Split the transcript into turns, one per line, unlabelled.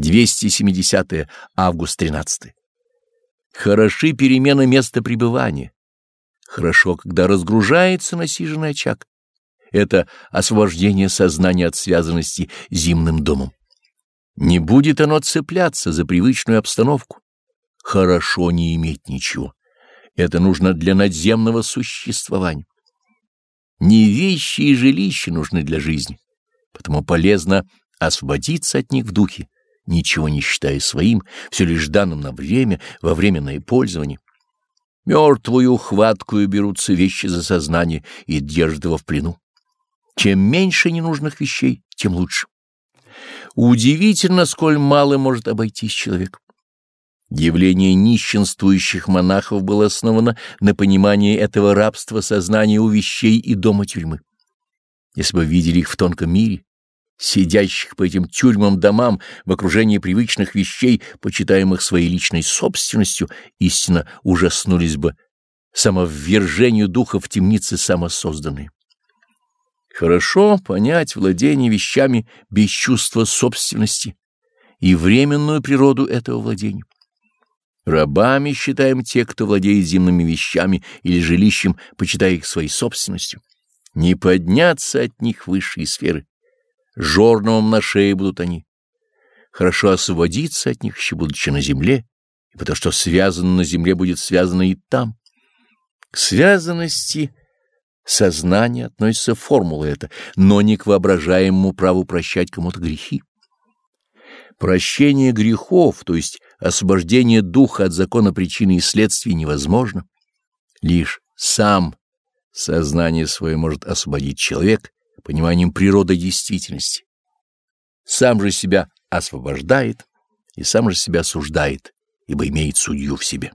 270 август 13. Хороши перемены места пребывания. Хорошо, когда разгружается насиженный очаг. Это освобождение сознания от связанности зимным домом. Не будет оно цепляться за привычную обстановку. Хорошо не иметь ничего. Это нужно для надземного существования. Не вещи и жилища нужны для жизни, потому полезно освободиться от них в духе, ничего не считая своим, все лишь данным на время, во временное пользование. Мертвую хваткую берутся вещи за сознание и держат его в плену. Чем меньше ненужных вещей, тем лучше. Удивительно, сколь мало может обойтись человек. Явление нищенствующих монахов было основано на понимании этого рабства сознания у вещей и дома тюрьмы. Если бы видели их в тонком мире, сидящих по этим тюрьмам домам в окружении привычных вещей, почитаемых своей личной собственностью, истинно ужаснулись бы самоввержению духа в темницы самосозданные. Хорошо понять владение вещами без чувства собственности и временную природу этого владения. Рабами считаем те, кто владеет земными вещами или жилищем, почитая их своей собственностью. Не подняться от них высшие сферы. Жорновом на шее будут они. Хорошо освободиться от них, еще будучи на земле, и потому что связано на земле будет связано и там. К связанности сознания относится формула эта, но не к воображаемому праву прощать кому-то грехи. Прощение грехов, то есть освобождение духа от закона причины и следствий невозможно. Лишь сам сознание свое может освободить человек пониманием природы действительности. Сам же себя освобождает и сам же себя осуждает, ибо имеет судью в себе.